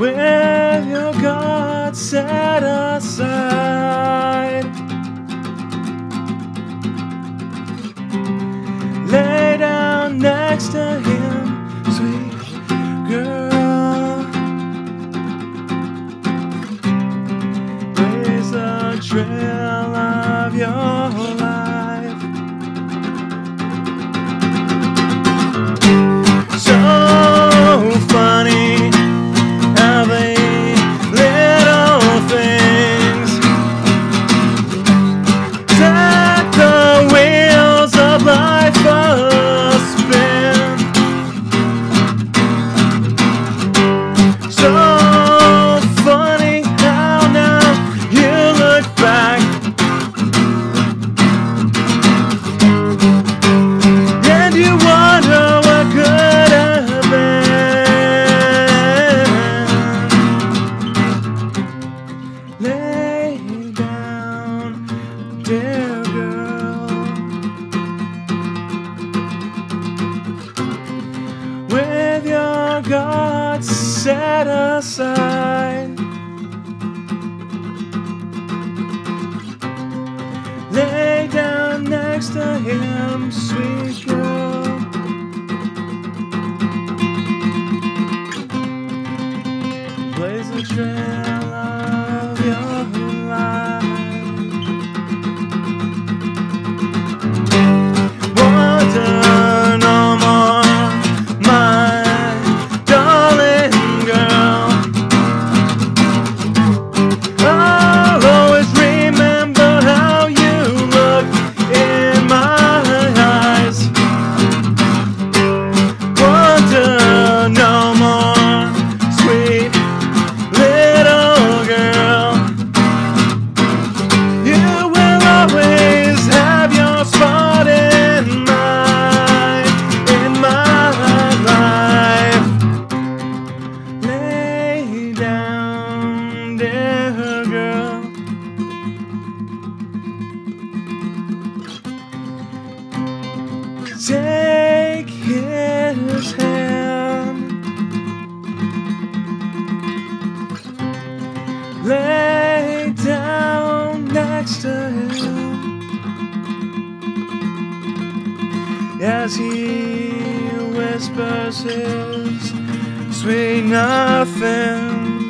With your God set aside. dear girl. With your God set aside, lay down next to Him, sweet girl. take his hand. Lay down next to him as he whispers his sweet nothing.